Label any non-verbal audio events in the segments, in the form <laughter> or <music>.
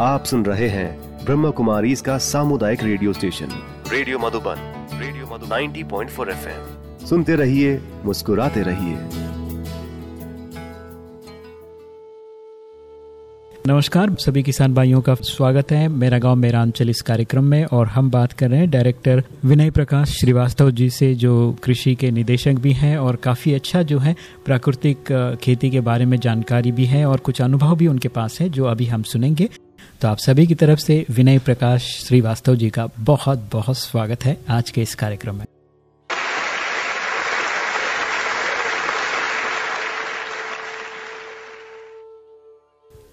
आप सुन रहे हैं ब्रह्म कुमारी इसका सामुदायिक radio station. Radio Madhuban radio Madhu 90.4 point four F M सुनते रहिए मुस्कुराते रहिए। नमस्कार सभी किसान भाइयों का स्वागत है। मेरा गाँव मेरा अंचल इस कार्यक्रम में और हम बात कर रहे हैं डायरेक्टर विनय प्रकाश श्रीवास्तव जी से जो कृषि के निदेशक भी हैं और काफ़ी अच्छा जो है प्राकृतिक खेती के बारे में जानकारी भी है और कुछ अनुभव भी उनके पास है जो अभी हम सुनेंगे। तो आप सभी की तरफ़ से विनय प्रकाश श्रीवास्तव जी का बहुत बहुत स्वागत है आज के इस कार्यक्रम में।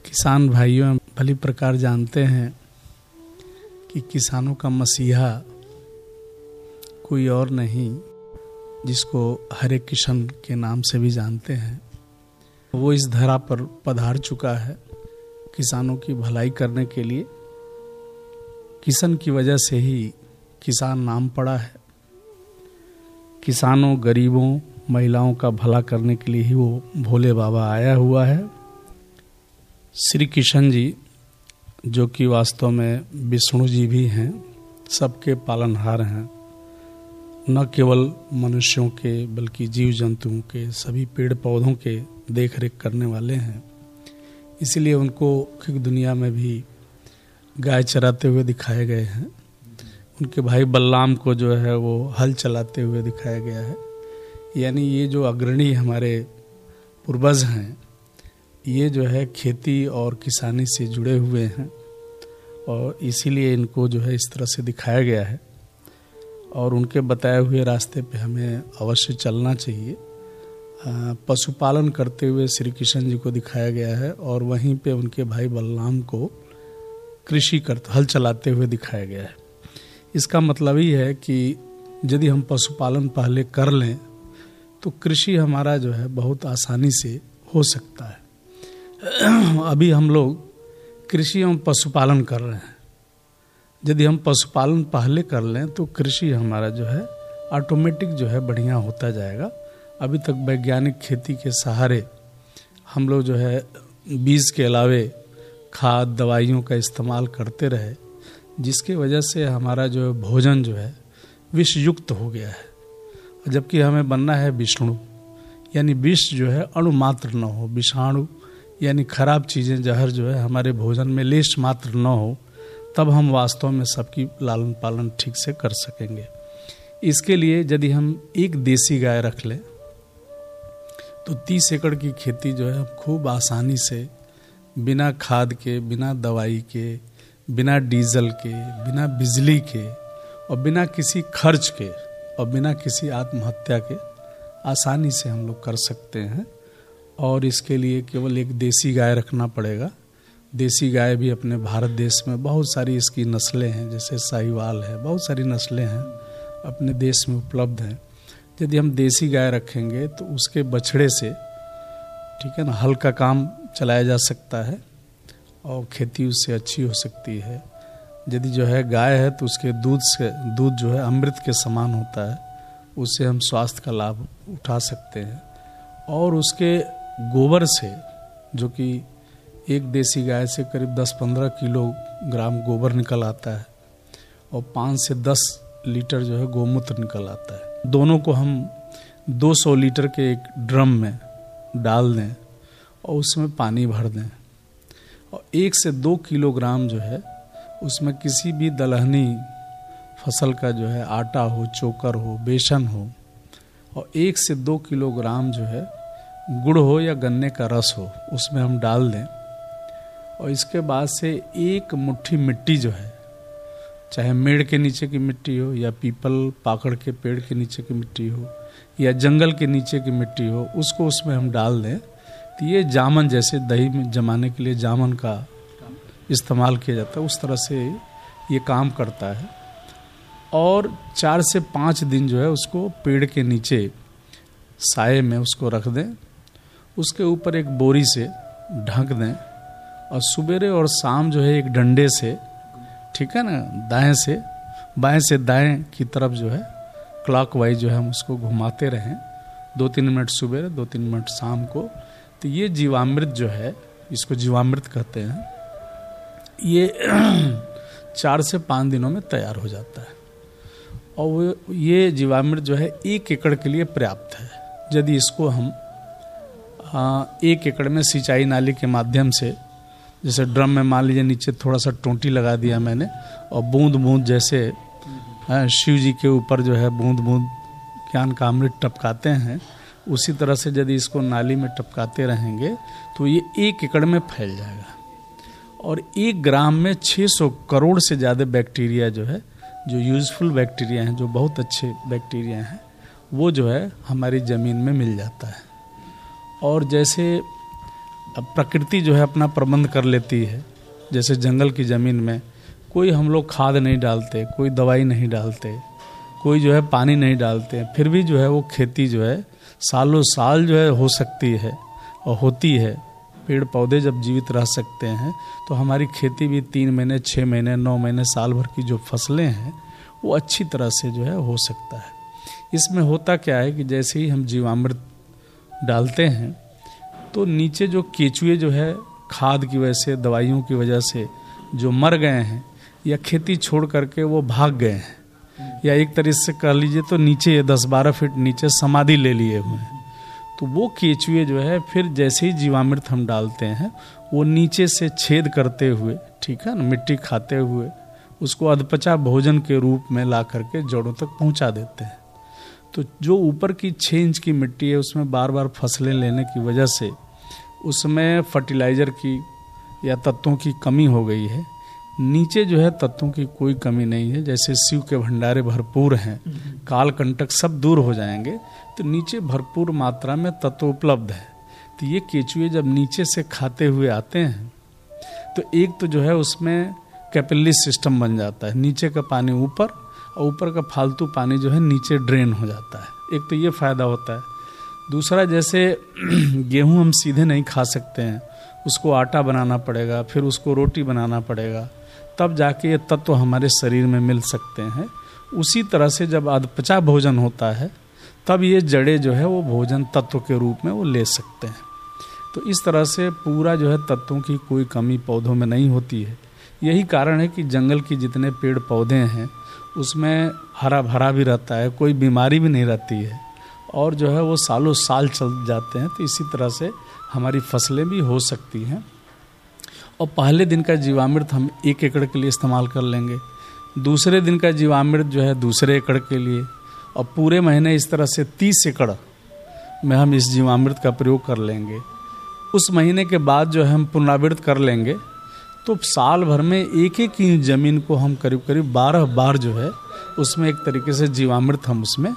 किसान भाइयों भली प्रकार जानते हैं कि किसानों का मसीहा कोई और नहीं, जिसको हरे किशन के नाम से भी जानते हैं। वो इस धरा पर पधार चुका है। किसानों की भलाई करने के लिए किसान की वजह से ही किसान नाम पड़ा है। किसानों, गरीबों, महिलाओं का भला करने के लिए ही वो भोले बाबा आया हुआ है। श्री किशन जी, जो कि वास्तव में विष्णु जी भी हैं, सबके पालनहार हैं। न केवल मनुष्यों के, बल्कि जीव जंतुओं के, सभी पेड़ पौधों के देख रेख करने वाले हैं। इसीलिए उनको दुनिया में भी गाय चराते हुए दिखाए गए हैं। उनके भाई बल्लाम को जो है वो हल चलाते हुए दिखाया गया है। यानी ये जो अग्रणी हमारे पूर्वज हैं, ये जो है खेती और किसानी से जुड़े हुए हैं और इसीलिए इनको जो है इस तरह से दिखाया गया है। और उनके बताए हुए रास्ते पे हमें अवश्य चलना चाहिए। पशुपालन करते हुए श्री कृष्ण जी को दिखाया गया है और वहीं पे उनके भाई बलराम को कृषि करते हल चलाते हुए दिखाया गया है। इसका मतलब ही है कि यदि हम पशुपालन पहले कर लें तो कृषि हमारा जो है बहुत आसानी से हो सकता है। अभी हम लोग कृषि एवं पशुपालन कर रहे हैं। यदि हम पशुपालन पहले कर लें तो कृषि हमारा जो है ऑटोमेटिक जो है बढ़िया होता जाएगा। अभी तक वैज्ञानिक खेती के सहारे हम लोग जो है बीज के अलावे खाद, दवाइयों का इस्तेमाल करते रहे, जिसके वजह से हमारा जो भोजन जो है विषयुक्त हो गया है। जबकि हमें बनना है विष्णु, यानी विष जो है अणु मात्र न हो, विषाणु, यानी खराब चीज़ें जहर जो है हमारे भोजन में लेश मात्र न हो, तब हम वास्तव में सबकी लालन पालन ठीक से कर सकेंगे। इसके लिए यदि हम एक देसी गाय रख लें तो तीस एकड़ की खेती जो है खूब आसानी से बिना खाद के, बिना दवाई के, बिना डीजल के, बिना बिजली के और बिना किसी खर्च के और बिना किसी आत्महत्या के आसानी से हम लोग कर सकते हैं। और इसके लिए केवल एक देसी गाय रखना पड़ेगा। देसी गाय भी अपने भारत देश में बहुत सारी इसकी नस्लें हैं, जैसे साहिवाल है, बहुत सारी नस्लें हैं, अपने देश में उपलब्ध हैं। यदि हम देसी गाय रखेंगे तो उसके बछड़े से, ठीक है ना हल का काम चलाया जा सकता है और खेती उससे अच्छी हो सकती है। यदि जो है गाय है तो उसके दूध से, दूध जो है अमृत के समान होता है, उससे हम स्वास्थ्य का लाभ उठा सकते हैं। और उसके गोबर से, जो कि एक देसी गाय से करीब 10-15 किलो ग्राम गोबर निकल आता है और पाँच से दस लीटर जो है गोमूत्र निकल आता है। दोनों को हम 200 लीटर के एक ड्रम में डाल दें और उसमें पानी भर दें। और एक से दो किलोग्राम जो है, उसमें किसी भी दलहनी फ़सल का जो है, आटा हो, चोकर हो, बेसन हो, और एक से दो किलोग्राम जो है, गुड़ हो या गन्ने का रस हो, उसमें हम डाल दें। और इसके बाद से एक मुट्ठी मिट्टी जो है चाहे मेड़ के नीचे की मिट्टी हो या पीपल पाकड़ के पेड़ के नीचे की मिट्टी हो या जंगल के नीचे की मिट्टी हो, उसको उसमें हम डाल दें तो ये जामन जैसे दही में जमाने के लिए जामन का इस्तेमाल किया जाता है, उस तरह से ये काम करता है। और चार से पाँच दिन जो है उसको पेड़ के नीचे साय में उसको रख दें, उसके ऊपर एक बोरी से ढक दें और सवेरे और शाम जो है एक डंडे से ठीक है ना? दाएँ से, बाएँ से दाएँ की तरफ़ जो है क्लॉक वाइज जो है हम उसको घुमाते रहें। दो तीन मिनट सुबह, दो तीन मिनट शाम को। तो ये जीवामृत जो है, इसको जीवामृत कहते हैं। ये <clears throat> चार से पाँच दिनों में तैयार हो जाता है। और ये जीवामृत जो है, एक एकड़ के लिए पर्याप्त है। यदि इसको हम एक एकड़ में सिंचाई नाली के माध्यम से जैसे ड्रम में मान लीजिए नीचे थोड़ा सा टोंटी लगा दिया मैंने और बूंद बूंद जैसे शिव जी के ऊपर जो है बूंद बूंद ज्ञान का अमृत टपकाते हैं, उसी तरह से यदि इसको नाली में टपकाते रहेंगे तो ये एक एकड़ में फैल जाएगा। और एक ग्राम में 600 करोड़ से ज़्यादा बैक्टीरिया जो है, जो यूजफुल बैक्टीरिया हैं, जो बहुत अच्छे बैक्टीरिया हैं, वो जो है हमारी ज़मीन में मिल जाता है। और जैसे प्रकृति जो है अपना प्रबंध कर लेती है। जैसे जंगल की ज़मीन में कोई हम लोग खाद नहीं डालते, कोई दवाई नहीं डालते, कोई जो है पानी नहीं डालते, फिर भी जो है वो खेती जो है सालों साल जो है हो सकती है और होती है। पेड़ पौधे जब जीवित रह सकते हैं तो हमारी खेती भी तीन महीने छः महीने, नौ महीने, साल भर की जो फ़सलें हैं, वो अच्छी तरह से जो है हो सकता है। इसमें होता क्या है कि जैसे ही हम जीवामृत डालते हैं तो नीचे जो केचुए जो है, खाद की वजह से, दवाइयों की वजह से जो मर गए हैं, या खेती छोड़ करके वो भाग गए हैं, या एक तरह से कर लीजिए तो नीचे दस बारह फीट नीचे समाधि ले लिए हुए हैं। तो वो केचुए जो है, फिर जैसे ही जीवामृत हम डालते हैं, वो नीचे से छेद करते हुए, ठीक है ना, मिट्टी खाते हुए, उसको अधपचा भोजन के रूप में ला करके जड़ों तक पहुँचा देते हैं। तो जो ऊपर की छः इंच की मिट्टी है उसमें बार बार फ़सलें लेने की वजह से उसमें फर्टिलाइज़र की या तत्वों की कमी हो गई है। नीचे जो है तत्वों की कोई कमी नहीं है। जैसे शिव के भंडारे भरपूर हैं काल कंटक सब दूर हो जाएँगे तो नीचे भरपूर मात्रा में तत्व उपलब्ध है। तो ये केचुए जब नीचे से खाते हुए आते हैं तो एक तो जो है उसमें कैपिली सिस्टम बन जाता है। नीचे का पानी ऊपर और ऊपर का फालतू पानी जो है नीचे ड्रेन हो जाता है। एक तो ये फ़ायदा होता है। दूसरा, जैसे <clears throat> गेहूँ हम सीधे नहीं खा सकते हैं। उसको आटा बनाना पड़ेगा, फिर उसको रोटी बनाना पड़ेगा। तब जाके ये तत्व हमारे शरीर में मिल सकते हैं। उसी तरह से जब अधपचा भोजन होता है, तब ये जड़े जो है वो भोजन तत्व के रूप में वो ले सकते हैं। तो इस तरह से पूरा जो है तत्वों की कोई कमी पौधों में नहीं होती है। यही कारण है कि जंगल की जितने पेड़ पौधे हैं उसमें हरा भरा भी रहता है, कोई बीमारी भी नहीं रहती है। और जो है वो सालों साल चल जाते हैं तो इसी तरह से हमारी फ़सलें भी हो सकती हैं। और पहले दिन का जीवामृत हम एक एकड़ के लिए इस्तेमाल कर लेंगे। दूसरे दिन का जीवामृत जो है दूसरे एकड़ के लिए। और पूरे महीने इस तरह से तीस एकड़ में हम इस जीवामृत का प्रयोग कर लेंगे। उस महीने के बाद जो है हम पुनरावृत कर लेंगे। तो साल भर में एक एक इंच ज़मीन को हम करीब करीब बारह बार जो है, उसमें एक तरीके से जीवामृत हम उसमें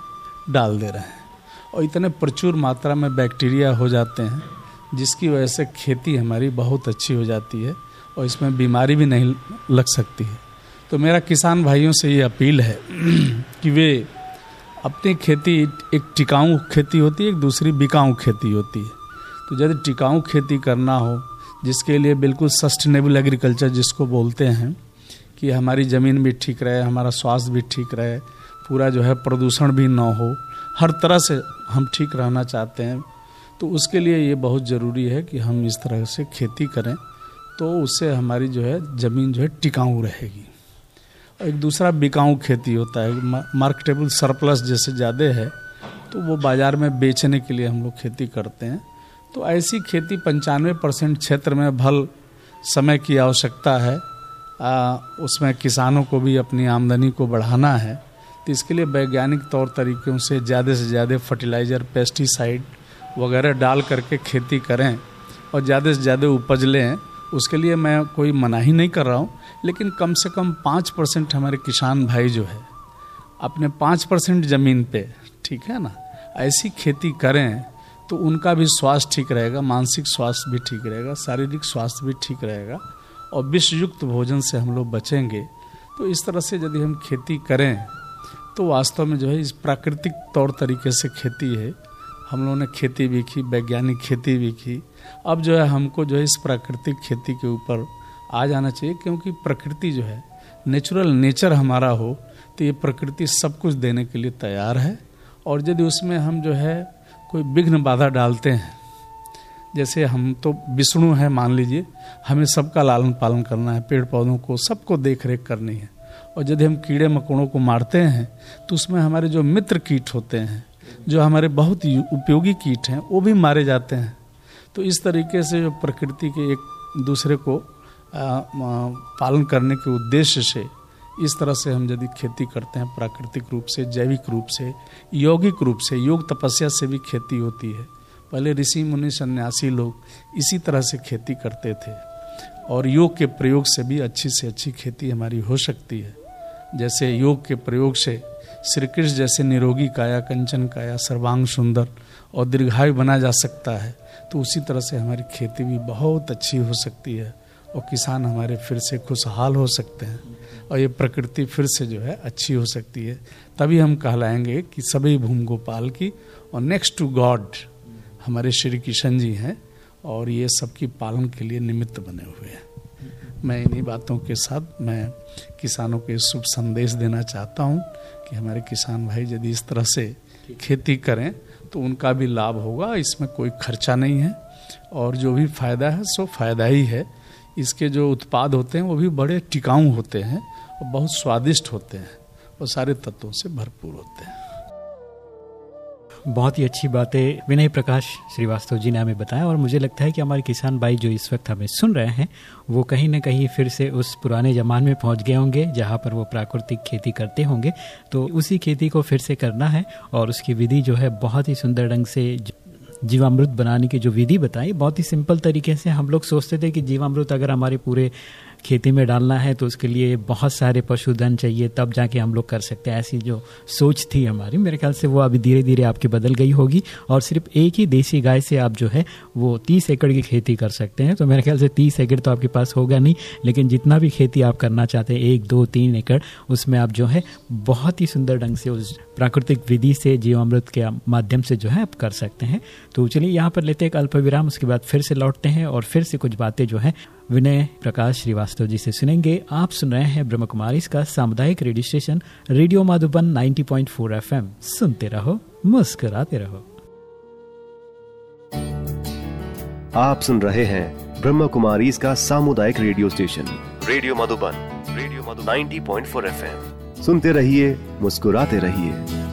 डाल दे रहे हैं। और इतने प्रचुर मात्रा में बैक्टीरिया हो जाते हैं, जिसकी वजह से खेती हमारी बहुत अच्छी हो जाती है और इसमें बीमारी भी नहीं लग सकती है। तो मेरा किसान भाइयों से ये अपील है <clears throat> कि वे अपनी खेती, एक टिकाऊ खेती होती है, एक दूसरी बिकाऊ खेती होती है। तो यदि टिकाऊ खेती करना हो जिसके लिए बिल्कुल सस्टेनेबल एग्रीकल्चर जिसको बोलते हैं, कि हमारी ज़मीन भी ठीक रहे, हमारा स्वास्थ्य भी ठीक रहे, पूरा जो है प्रदूषण भी ना हो, हर तरह से हम ठीक रहना चाहते हैं तो उसके लिए ये बहुत ज़रूरी है कि हम इस तरह से खेती करें तो उससे हमारी जो है ज़मीन जो है टिकाऊ रहेगी। एक दूसरा बिकाऊ खेती होता है मार्केटेबल सरप्लस जैसे ज़्यादा है तो वो बाज़ार में बेचने के लिए हम लोग खेती करते हैं। तो ऐसी खेती पंचानवे परसेंट क्षेत्र में भल समय की आवश्यकता है। आ, उसमें किसानों को भी अपनी आमदनी को बढ़ाना है। तो इसके लिए वैज्ञानिक तौर तरीक़ों से ज़्यादा से ज़्यादा फर्टिलाइज़र पेस्टिसाइड वगैरह डाल करके खेती करें और ज़्यादा से ज़्यादा उपज लें। उसके लिए मैं कोई मनाही नहीं कर रहा हूँ लेकिन कम से कम पाँच परसेंट हमारे किसान भाई जो है अपने पाँच परसेंट ज़मीन पे ठीक है ना? ऐसी खेती करें तो उनका भी स्वास्थ्य ठीक रहेगा, मानसिक स्वास्थ्य भी ठीक रहेगा, शारीरिक स्वास्थ्य भी ठीक रहेगा और विषयुक्त भोजन से हम लोग बचेंगे। तो इस तरह से यदि हम खेती करें तो वास्तव में जो है इस प्राकृतिक तौर तरीके से खेती है। हम लोगों ने खेती भी की, वैज्ञानिक खेती भी की। अब जो है हमको जो है इस प्राकृतिक खेती के ऊपर आ जाना चाहिए, क्योंकि प्रकृति जो है नेचुरल नेचर हमारा हो तो ये प्रकृति सब कुछ देने के लिए तैयार है। और यदि उसमें हम जो है कोई विघ्न बाधा डालते हैं। जैसे हम तो विष्णु हैं मान लीजिए हमें सबका लालन पालन करना है पेड़ पौधों को सबको देख रेख करनी है। और यदि हम कीड़े मकोड़ों को मारते हैं तो उसमें हमारे जो मित्र कीट होते हैं जो हमारे बहुत ही उपयोगी कीट हैं वो भी मारे जाते हैं। तो इस तरीके से जो प्रकृति के एक दूसरे को आ, पालन करने के उद्देश्य से इस तरह से हम यदि खेती करते हैं प्राकृतिक रूप से, जैविक रूप से, यौगिक रूप से, योग तपस्या से भी खेती होती है। पहले ऋषि, मुनि, सन्यासी लोग इसी तरह से खेती करते थे और योग के प्रयोग से भी अच्छी से अच्छी खेती हमारी हो सकती है। जैसे योग के प्रयोग से श्री कृष्ण जैसे निरोगी काया, कंचन काया, सर्वांग सुंदर और दीर्घायु बना जा सकता है तो उसी तरह से हमारी खेती भी बहुत अच्छी हो सकती है। और किसान हमारे फिर से खुशहाल हो सकते हैं और ये प्रकृति फिर से जो है अच्छी हो सकती है। तभी हम कहलाएँगे कि सभी भूम गोपाल की और नेक्स्ट टू गॉड हमारे श्री किशन जी हैं और ये सबकी पालन के लिए निमित्त बने हुए हैं। मैं इन्हीं बातों के साथ मैं किसानों को शुभ संदेश देना चाहता हूँ कि हमारे किसान भाई यदि इस तरह से खेती करें तो उनका भी लाभ होगा, इसमें कोई खर्चा नहीं है और जो भी फ़ायदा है, सो फ़ायदा ही है। इसके जो उत्पाद होते हैं, वो भी बड़े टिकाऊ होते हैं और बहुत स्वादिष्ट होते हैं और सारे तत्वों से भरपूर होते हैं। बहुत ही अच्छी बातें विनय प्रकाश श्रीवास्तव जी ने हमें बताया और मुझे लगता है कि हमारे किसान भाई जो इस वक्त हमें सुन रहे हैं, वो कहीं ना कहीं फिर से उस पुराने जमान में पहुँच गए होंगे जहाँ पर वो प्राकृतिक खेती करते होंगे। तो उसी खेती को फिर से करना है और उसकी विधि जो है बहुत ही सुंदर ढंग से जीवामृत बनाने की जो विधि बताई, बहुत ही सिंपल तरीके से हम लोग सोचते थे कि जीवामृत अगर हमारे पूरे खेती में डालना है तो उसके लिए बहुत सारे पशुधन चाहिए, तब जाके हम लोग कर सकते हैं। ऐसी जो सोच थी हमारी, मेरे ख्याल से वो अभी धीरे धीरे आपकी बदल गई होगी, और सिर्फ़ एक ही देसी गाय से आप जो है, वो तीस एकड़ की खेती कर सकते हैं। तो मेरे ख्याल से तीस एकड़ तो आपके पास होगा नहीं, लेकिन जितना भी खेती आप करना चाहते हैं, एक, दो, तीन एकड़, उसमें आप जो है, बहुत ही सुंदर ढंग से उस प्राकृतिक विधि से, जीवामृत के माध्यम से जो है, आप कर सकते हैं। तो चलिए, यहाँ पर लेते हैं एक अल्प विराम उसके बाद फिर से लौटते हैं, और फिर से कुछ बातें जो है विनय प्रकाश श्रीवास्तव जी से सुनेंगे। आप सुन रहे हैं ब्रह्म कुमारी इसका सामुदायिक radio station, radio Madhuban 90.4 FM. सुनते रहो, मुस्कुराते रहो। आप सुन रहे हैं ब्रह्म कुमारी इसका सामुदायिक radio station, radio Madhuban, radio Madhu 90.4 FM. सुनते रहिए, मुस्कुराते रहिए।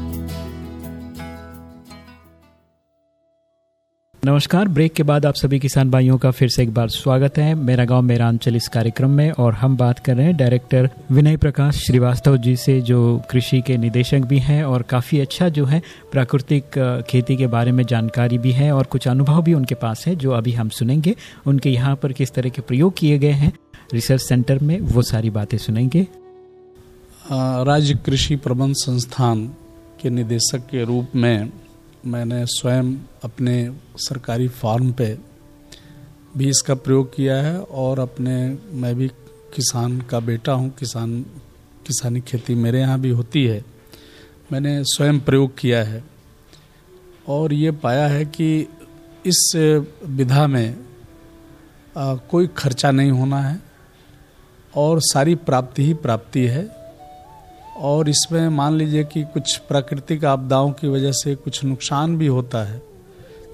नमस्कार। ब्रेक के बाद आप सभी किसान भाइयों का फिर से एक बार स्वागत है। मेरा गाँव मेरा अंचल इस कार्यक्रम में और हम बात कर रहे हैं डायरेक्टर विनय प्रकाश श्रीवास्तव जी से, जो कृषि के निदेशक भी हैं और काफ़ी अच्छा जो है प्राकृतिक खेती के बारे में जानकारी भी है और कुछ अनुभव भी उनके पास है, जो अभी हम सुनेंगे। उनके यहाँ पर किस तरह के प्रयोग किए गए हैं, रिसर्च सेंटर में वो सारी बातें सुनेंगे। राज्य कृषि प्रबंध संस्थान के निदेशक के रूप में मैंने स्वयं अपने सरकारी फार्म पे भी इसका प्रयोग किया है और अपने मैं भी किसान का बेटा हूँ किसान किसानी खेती मेरे यहाँ भी होती है। मैंने स्वयं प्रयोग किया है। और ये पाया है कि इस विधा में आ, कोई खर्चा नहीं होना है और सारी प्राप्ति ही प्राप्ति है। और इसमें मान लीजिए कि कुछ प्राकृतिक आपदाओं की वजह से कुछ नुकसान भी होता है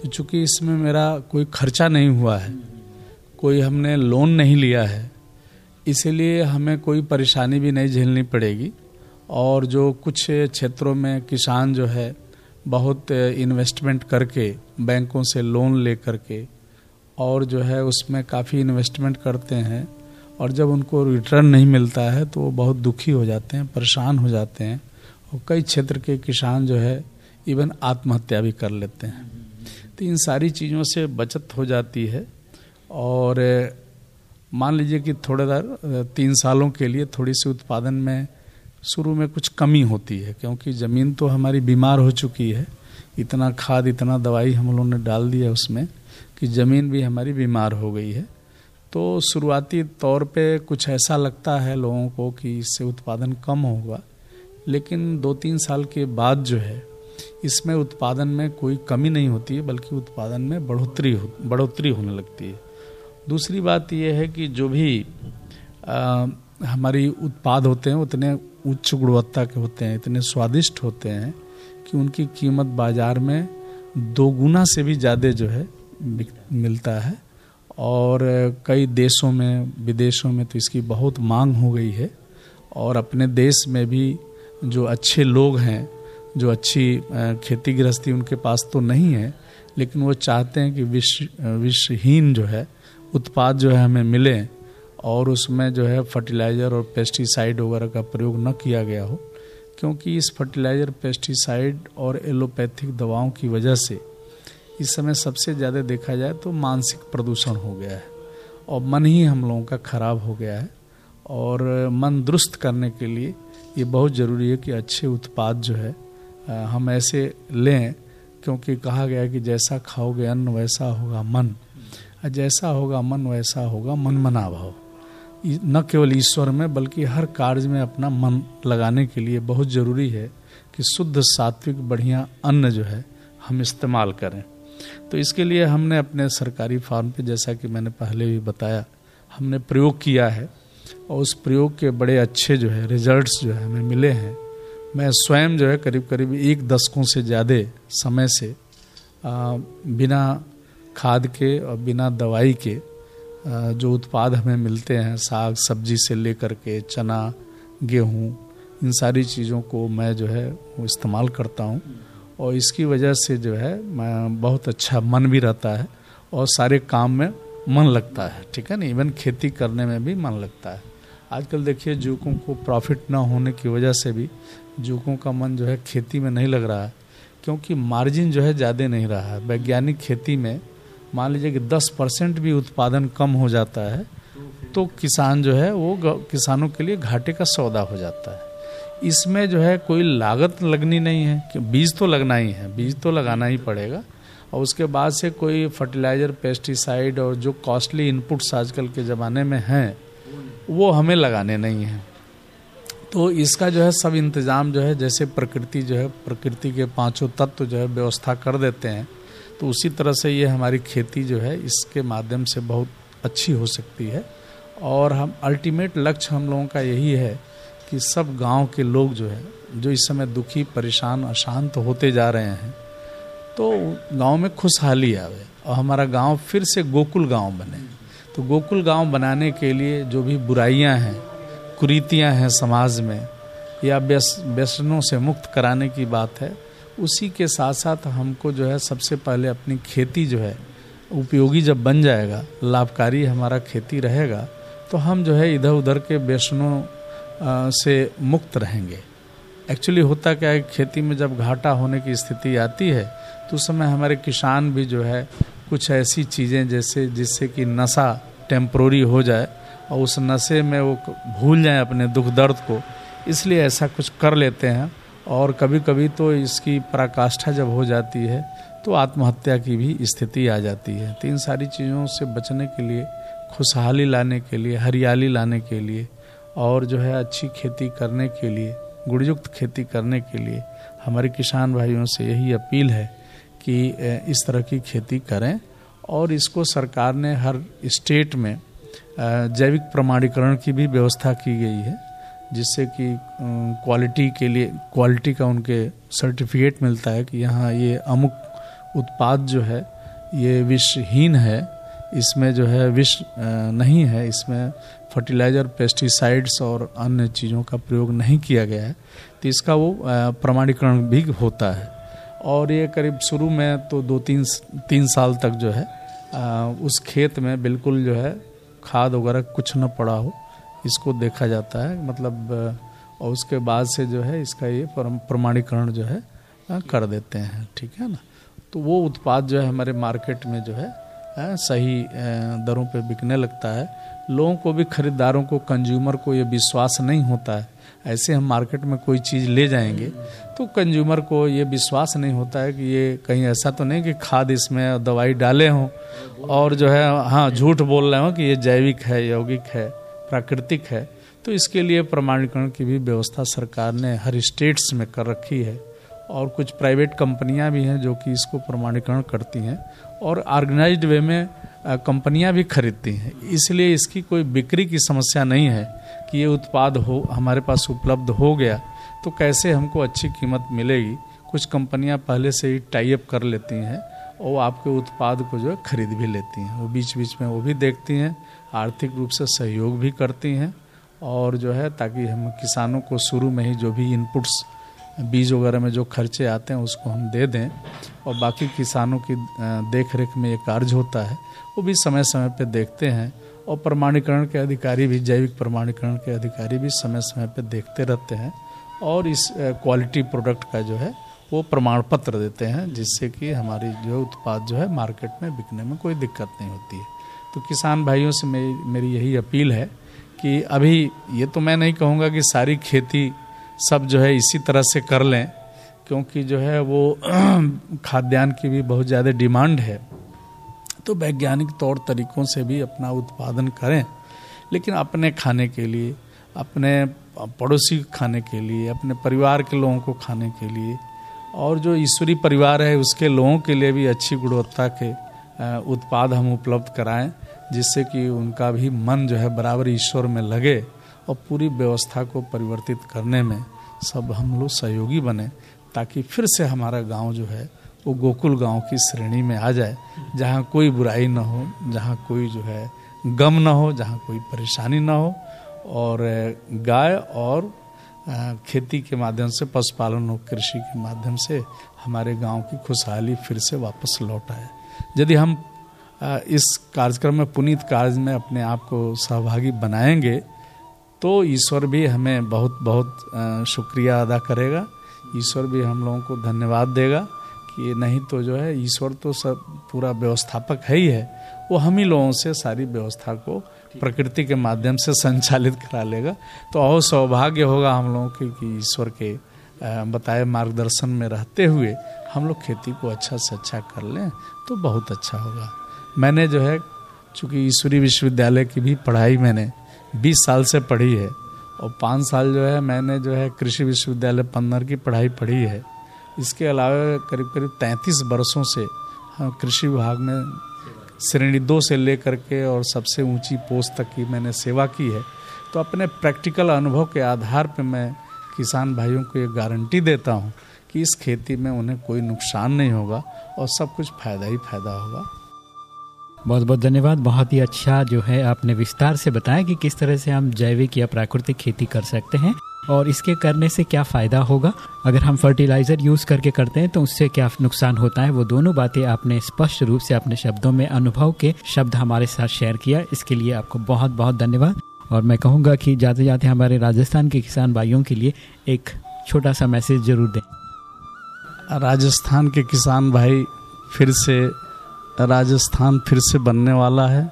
तो चूँकि इसमें मेरा कोई खर्चा नहीं हुआ है, कोई हमने लोन नहीं लिया है, इसीलिए हमें कोई परेशानी भी नहीं झेलनी पड़ेगी। और जो कुछ क्षेत्रों में किसान जो है, बहुत इन्वेस्टमेंट करके, बैंकों से लोन ले करके और जो है उसमें काफ़ी इन्वेस्टमेंट करते हैं और जब उनको रिटर्न नहीं मिलता है तो वो बहुत दुखी हो जाते हैं, परेशान हो जाते हैं। और कई क्षेत्र के किसान जो है इवन आत्महत्या भी कर लेते हैं। तो इन सारी चीज़ों से बचत हो जाती है। और, मान लीजिए कि थोड़े देर तीन सालों के लिए थोड़ी सी उत्पादन में शुरू में कुछ कमी होती है, क्योंकि ज़मीन तो हमारी बीमार हो चुकी है। इतना खाद, इतना दवाई हम लोगों ने डाल दिया उसमें कि ज़मीन भी हमारी बीमार हो गई है। तो शुरुआती तौर पे कुछ ऐसा लगता है लोगों को कि इससे उत्पादन कम होगा लेकिन दो तीन साल के बाद जो है इसमें उत्पादन में कोई कमी नहीं होती है बल्कि उत्पादन में बढ़ोतरी हो बढ़ोतरी होने लगती है। दूसरी बात यह है कि जो भी आ, हमारी उत्पाद होते हैं उतने उच्च गुणवत्ता के होते हैं इतने स्वादिष्ट होते हैं कि उनकी कीमत बाज़ार में दो गुना से भी ज़्यादा जो है मिलता है। और कई देशों में, विदेशों में तो इसकी बहुत मांग हो गई है। और अपने देश में भी जो अच्छे लोग हैं, जो अच्छी खेती गृहस्थी उनके पास तो नहीं है, लेकिन वो चाहते हैं कि विश्व विषहीन जो है, उत्पाद जो है हमें मिले और उसमें जो है फर्टिलाइज़र और पेस्टिसाइड वगैरह का प्रयोग न किया गया हो। क्योंकि इस फर्टिलाइज़र, पेस्टिसाइड और एलोपैथिक दवाओं की वजह से इस समय सबसे ज़्यादा देखा जाए तो मानसिक प्रदूषण हो गया है और मन ही हम लोगों का खराब हो गया है और मन दुरुस्त करने के लिए ये बहुत ज़रूरी है कि अच्छे उत्पाद जो है हम ऐसे लें, क्योंकि कहा गया है कि जैसा खाओगे अन्न, वैसा होगा मन। जैसा होगा मन, वैसा होगा मन मना भाव न केवल ईश्वर में, बल्कि हर कार्य में अपना मन लगाने के लिए बहुत ज़रूरी है कि शुद्ध सात्विक बढ़िया अन्न जो है, हम इस्तेमाल करें। तो इसके लिए हमने अपने सरकारी फार्म पे जैसा कि मैंने पहले भी बताया हमने प्रयोग किया है और उस प्रयोग के बड़े अच्छे जो है रिजल्ट्स जो है हमें मिले हैं। मैं स्वयं जो है करीब करीब एक दशकों से ज़्यादा समय से आ, बिना खाद के और बिना दवाई के आ, जो उत्पाद हमें मिलते हैं साग सब्ज़ी से लेकर के चना गेहूँ इन सारी चीज़ों को मैं जो है वो इस्तेमाल करता हूँ। और इसकी वजह से जो है बहुत अच्छा मन भी रहता है और सारे काम में मन लगता है, ठीक है ना? इवन खेती करने में भी मन लगता है। आजकल देखिए युवकों को प्रॉफिट ना होने की वजह से भी युवकों का मन जो है, खेती में नहीं लग रहा है, क्योंकि मार्जिन जो है, ज़्यादा नहीं रहा है। वैज्ञानिक खेती में मान लीजिए कि 10 परसेंट भी उत्पादन कम हो जाता है तो किसान जो है, वो किसानों के लिए घाटे का सौदा हो जाता है। इसमें जो है कोई लागत लगनी नहीं है, कि बीज तो लगना ही है, बीज तो लगाना ही पड़ेगा। और उसके बाद से कोई फर्टिलाइज़र पेस्टिसाइड और जो कॉस्टली इनपुट्स आजकल के ज़माने में हैं, वो हमें लगाने नहीं हैं। तो इसका जो है सब इंतज़ाम जो है, जैसे प्रकृति जो है, प्रकृति के पाँचों तत्व जो है व्यवस्था कर देते हैं तो उसी तरह से ये हमारी खेती जो है, इसके माध्यम से बहुत अच्छी हो सकती है। और हम अल्टीमेट लक्ष्य हम लोगों का यही है कि सब गाँव के लोग जो है, जो इस समय दुखी, परेशान, अशांत होते जा रहे हैं तो गाँव में खुशहाली आवे और हमारा गाँव फिर से गोकुल गाँव बने। तो गोकुल गाँव बनाने के लिए जो भी बुराइयाँ हैं, कुरीतियाँ हैं समाज में, या व्यसनों से मुक्त कराने की बात है, उसी के साथ साथ हमको जो है सबसे पहले अपनी खेती जो है, उपयोगी जब बन जाएगा, लाभकारी हमारा खेती रहेगा तो हम जो है इधर उधर के व्यसनों से मुक्त रहेंगे। एक्चुअली होता क्या है, खेती में जब घाटा होने की स्थिति आती है तो उस समय हमारे किसान भी जो है, कुछ ऐसी चीज़ें जैसे, जिससे कि नशा टेम्प्रोरी हो जाए और उस नशे में वो भूल जाएँ अपने दुख दर्द को, इसलिए ऐसा कुछ कर लेते हैं। और कभी कभी तो इसकी पराकाष्ठा जब हो जाती है तो आत्महत्या की भी स्थिति आ जाती है। तो इन सारी चीज़ों से बचने के लिए, खुशहाली लाने के लिए, हरियाली लाने के लिए और जो है अच्छी खेती करने के लिए गुणयुक्त खेती करने के लिए हमारे किसान भाइयों से यही अपील है कि इस तरह की खेती करें और इसको सरकार ने हर स्टेट में जैविक प्रमाणीकरण की भी व्यवस्था की गई है, जिससे कि क्वालिटी के लिए, क्वालिटी का उनके सर्टिफिकेट मिलता है कि यहाँ ये अमुक उत्पाद जो है, ये विषहीन है, इसमें जो है विष नहीं है, इसमें फर्टिलाइज़र पेस्टिसाइड्स और अन्य चीज़ों का प्रयोग नहीं किया गया है तो इसका वो प्रमाणीकरण भी होता है। और ये करीब शुरू में तो दो तीन तीन साल तक जो है उस खेत में बिल्कुल जो है खाद वगैरह कुछ न पड़ा हो, इसको देखा जाता है। मतलब और उसके बाद से जो है इसका ये प्रमाणीकरण जो है कर देते हैं, ठीक है ना? तो वो उत्पाद जो है हमारे मार्केट में जो है सही दरों पे बिकने लगता है। लोगों को भी, खरीदारों को कंज्यूमर को ये विश्वास नहीं होता है। ऐसे हम मार्केट में कोई चीज़ ले जाएँगे तो कंज्यूमर को ये विश्वास नहीं होता है कि ये कहीं ऐसा तो नहीं कि खाद इसमें दवाई डाले हों और जो है हाँ झूठ बोल रहे हो कि ये जैविक है, यौगिक है, प्राकृतिक है। तो इसके लिए प्रमाणीकरण की भी व्यवस्था सरकार ने हर स्टेट्स में कर रखी है और कुछ प्राइवेट कंपनियाँ भी हैं जो कि इसको प्रमाणीकरण करती हैं और ऑर्गेनाइज्ड वे में कंपनियाँ भी खरीदती हैं। इसलिए इसकी कोई बिक्री की समस्या नहीं है कि ये उत्पाद हो, हमारे पास उपलब्ध हो गया तो कैसे हमको अच्छी कीमत मिलेगी? कुछ कंपनियाँ पहले से ही टाइप कर लेती हैं और आपके उत्पाद को जो है खरीद भी लेती हैं। वो बीच बीच में वो भी देखती हैं, आर्थिक रूप से सहयोग भी करती हैं और जो है ताकि हम किसानों को शुरू में ही जो भी इनपुट्स बीज वगैरह में जो खर्चे आते हैं, उसको हम दे दें। और बाकी किसानों की देख रेख में ये कार्य होता है, वो भी समय समय पर देखते हैं। और प्रमाणीकरण के अधिकारी भी, जैविक प्रमाणीकरण के अधिकारी भी समय समय पर देखते रहते हैं। और इस क्वालिटी प्रोडक्ट का जो है, वो प्रमाण पत्र देते हैं, जिससे कि हमारी जो उत्पाद जो है मार्केट में बिकने में कोई दिक्कत नहीं होती है। तो किसान भाइयों से मेरी मेरी यही अपील है कि अभी, ये तो मैं नहीं कहूँगा कि सारी खेती सब जो है इसी तरह से कर लें, क्योंकि जो है वो <clears throat> खाद्यान्न की भी बहुत ज़्यादा डिमांड है। तो वैज्ञानिक तौर तरीकों से भी अपना उत्पादन करें, लेकिन अपने खाने के लिए, अपने पड़ोसी खाने के लिए, अपने परिवार के लोगों को खाने के लिए, और जो ईश्वरी परिवार है उसके लोगों के लिए भी अच्छी गुणवत्ता के उत्पाद हम उपलब्ध कराएँ, जिससे कि उनका भी मन जो है बराबर ईश्वर में लगे। और पूरी व्यवस्था को परिवर्तित करने में सब हम लोग सहयोगी बने, ताकि फिर से हमारा गाँव जो है, वो गोकुल गाँव की श्रेणी में आ जाए, जहाँ कोई बुराई ना हो, जहाँ कोई जो है गम ना हो, जहाँ कोई परेशानी ना हो, और गाय और खेती के माध्यम से, पशुपालन और कृषि के माध्यम से हमारे गाँव की खुशहाली फिर से वापस लौट आए। यदि हम इस कार्यक्रम में, पुनीत कार्य में अपने आप को सहभागी बनाएँगे तो ईश्वर भी हमें बहुत बहुत शुक्रिया अदा करेगा। ईश्वर भी हम लोगों को धन्यवाद देगा कि नहीं तो जो है, ईश्वर तो सब, पूरा व्यवस्थापक है ही है। वो हम ही लोगों से सारी व्यवस्था को प्रकृति के माध्यम से संचालित करा लेगा। तो और सौभाग्य होगा हम लोगों के कि ईश्वर के बताए मार्गदर्शन में रहते हुए हम लोग खेती को अच्छा से अच्छा कर लें तो बहुत अच्छा होगा। मैंने जो है, चूँकि ईश्वरी विश्वविद्यालय की भी पढ़ाई मैंने 20 साल से पढ़ी है और पाँच साल जो है मैंने जो है कृषि विश्वविद्यालय पन्नर की पढ़ाई पढ़ी है। इसके अलावा करीब करीब तैंतीस वर्षों से हम कृषि विभाग में श्रेणी दो से लेकर के और सबसे ऊँची पोस्ट तक की मैंने सेवा की है। तो अपने प्रैक्टिकल अनुभव के आधार पर मैं किसान भाइयों को ये गारंटी देता हूँ कि इस खेती में उन्हें कोई नुकसान नहीं होगा और सब कुछ फ़ायदा ही फ़ायदा होगा। बहुत बहुत धन्यवाद। बहुत ही अच्छा जो है आपने विस्तार से बताया कि किस तरह से हम जैविक या प्राकृतिक खेती कर सकते हैं और इसके करने से क्या फ़ायदा होगा। अगर हम फर्टिलाइज़र यूज़ करके करते हैं तो उससे क्या नुकसान होता है? वो दोनों बातें आपने स्पष्ट रूप से अपने शब्दों में, अनुभव के शब्द हमारे साथ शेयर किया। इसके लिए आपको बहुत बहुत धन्यवाद। और मैं कहूँगा कि जाते जाते हमारे राजस्थान के किसान भाइयों के लिए एक छोटा सा मैसेज ज़रूर दें। राजस्थान के किसान भाई फिर से राजस्थान फिर से बनने वाला है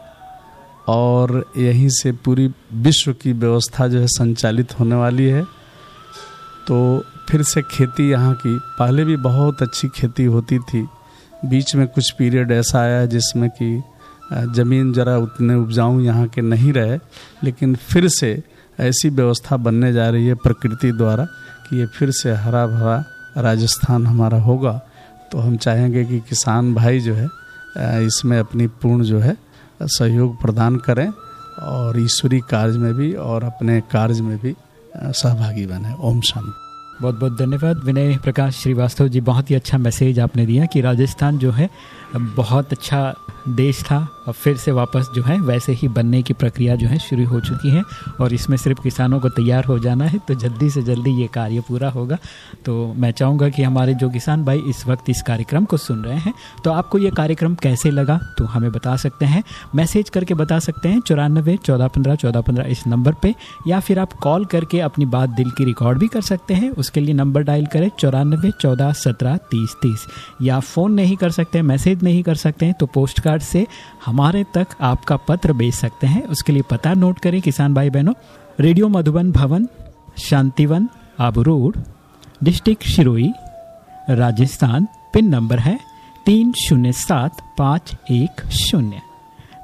और यहीं से पूरी विश्व की व्यवस्था जो है संचालित होने वाली है। तो फिर से खेती यहाँ की, पहले भी बहुत अच्छी खेती होती थी। बीच में कुछ पीरियड ऐसा आया जिसमें कि ज़मीन ज़रा उतने उपजाऊ यहाँ के नहीं रहे, लेकिन फिर से ऐसी व्यवस्था बनने जा रही है प्रकृति द्वारा कि ये फिर से हरा भरा राजस्थान हमारा होगा। तो हम चाहेंगे कि किसान भाई जो है इसमें अपनी पूर्ण जो है, सहयोग प्रदान करें और ईश्वरी कार्य में भी और अपने कार्य में भी सहभागी बने। ओम शांति। बहुत बहुत धन्यवाद। विनय प्रकाश श्रीवास्तव जी, बहुत ही अच्छा मैसेज आपने दिया कि राजस्थान जो है बहुत अच्छा देश था और फिर से वापस जो है, वैसे ही बनने की प्रक्रिया जो है, शुरू हो चुकी है। और इसमें सिर्फ़ किसानों को तैयार हो जाना है तो जल्दी से जल्दी ये कार्य पूरा होगा। तो मैं चाहूँगा कि हमारे जो किसान भाई इस वक्त इस कार्यक्रम को सुन रहे हैं तो आपको ये कार्यक्रम कैसे लगा तो हमें बता सकते हैं। मैसेज करके बता सकते हैं, चौरानबे, चौदह पंद्रह चौदह पंद्रह इस नंबर पर या फिर आप कॉल करके अपनी बात दिल की रिकॉर्ड भी कर सकते हैं। उसके लिए नंबर डायल करें, चौरानबे, चौदह, सत्रह, तीस तीस। या फ़ोन नहीं कर सकते, मैसेज नहीं कर सकते हैं तो पोस्ट कार्ड से हमारे तक आपका पत्र भेज सकते हैं। उसके लिए पता नोट करें, किसान भाई बहनों रेडियो मधुबन भवन, Shantivan Abu road district Sirohi, Rajasthan, pin number है तीन शून्य सात पाँच एक शून्य।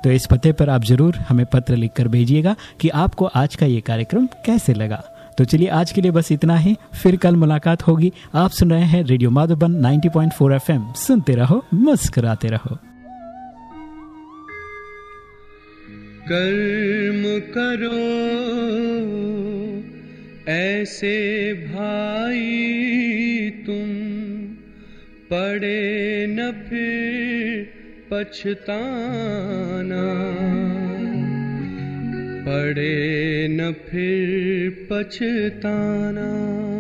तो इस पते पर आप ज़रूर हमें पत्र लिखकर भेजिएगा कि आपको आज का ये कार्यक्रम कैसे लगा। तो चलिए आज के लिए बस इतना ही। फिर कल मुलाकात होगी। आप सुन रहे हैं रेडियो माधुबन 90.4 एफएम। सुनते रहो, मुस्कुराते रहो। कर्म करो, ऐसे भाई तुम, पड़े न फिर पछताना। पड़े न फिर पछताना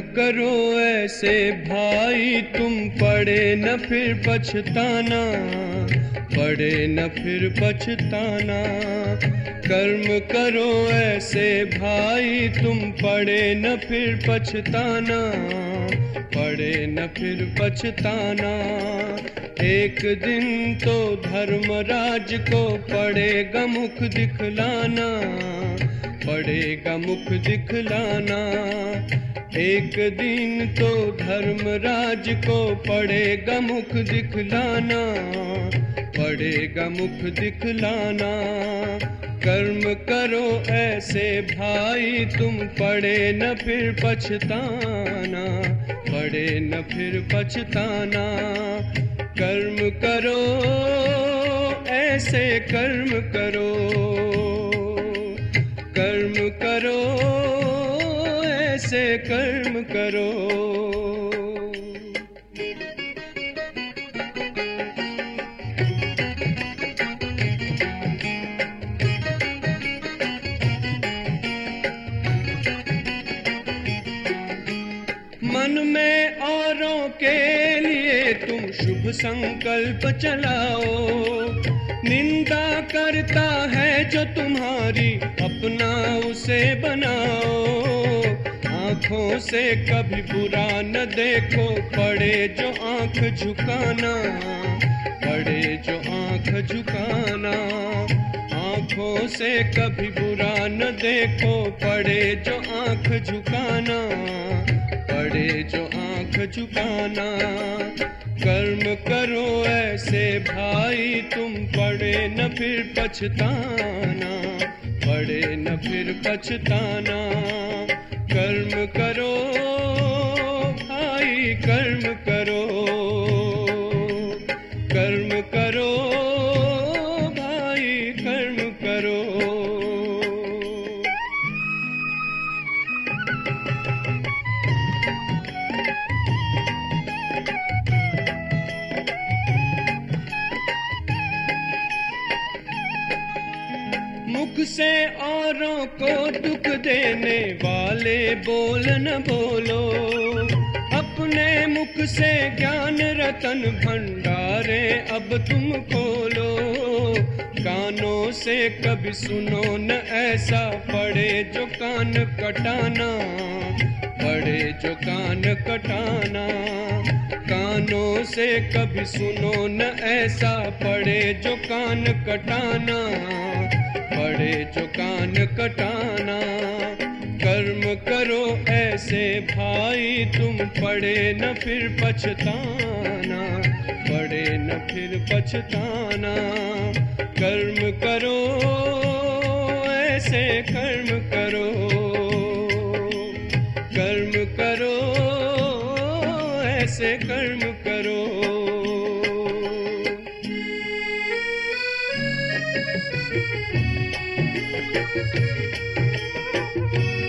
करो ऐसे भाई, तुम पड़े न फिर पछताना पड़े न फिर पछताना। कर्म करो ऐसे भाई, तुम पड़े न फिर पछताना पड़े न फिर पछताना। एक दिन तो धर्मराज को पड़ेगा मुख दिखलाना, पड़ेगा मुख दिखलाना। एक दिन तो धर्मराज को पड़ेगा मुख दिखलाना, पड़ेगा मुख दिखलाना। कर्म करो ऐसे भाई, तुम पड़े न फिर पछताना, पड़े न फिर पछताना। कर्म करो, ऐसे कर्म करो कर्म करो। ऐसे कर्म करो। मन में औरों के लिए तुम शुभ संकल्प चलाओ। निंदा करता है जो तुम्हारी, अपना उसे बनाओ। आँखों से कभी बुरा न देखो, पड़े जो आँख झुकाना, पड़े जो आँख झुकाना। आँखों से कभी बुरा न देखो, पड़े जो आँख झुकाना, पड़े जो आँख झुकाना। कर्म करो ऐसे भाई, तुम पड़े न फिर पछताना, पड़े न फिर पछताना। कर्म करो भाई कर्म करो। दुख देने वाले बोल न बोलो। अपने मुख से ज्ञान रतन भंडारे अब तुम खोलो। कानों से कभी सुनो न ऐसा, पड़े जो कान कटाना, पड़े जो कान कटाना। कानों से कभी सुनो न ऐसा, पड़े जो कान कटाना, पड़े जो कान कटाना। पड़े न फिर पछताना, पड़े न फिर पछताना। कर्म करो, ऐसे कर्म करो। कर्म करो, ऐसे कर्म करो।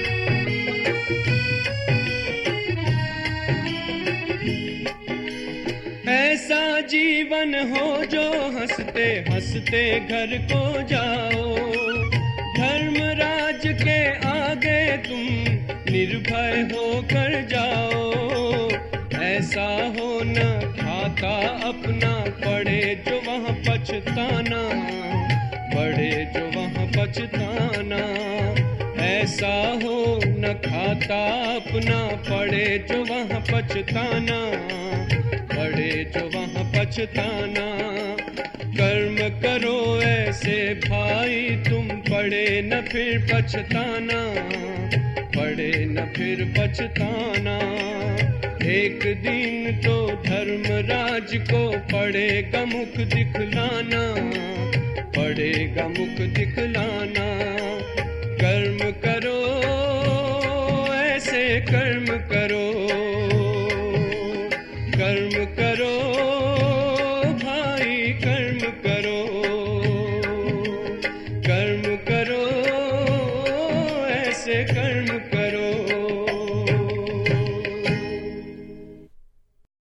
ऐसा जीवन हो जो हँसते हँसते घर को जाओ। धर्मराज के आगे तुम निर्भय होकर जाओ। ऐसा हो न खाता अपना, पड़े जो वहाँ पछताना। पड़े जो वहाँ पछताना। ऐसा हो न खाता अपना, पड़े जो वहाँ पछताना। पड़े जो वहाँ पछताना। कर्म करो ऐसे भाई, तुम पड़े न फिर पछताना। पड़े न फिर पछताना। एक दिन तो धर्मराज को पड़ेगा मुख दिखलाना। पड़ेगा मुख दिखलाना। कर्म करो, ऐसे कर्म करो।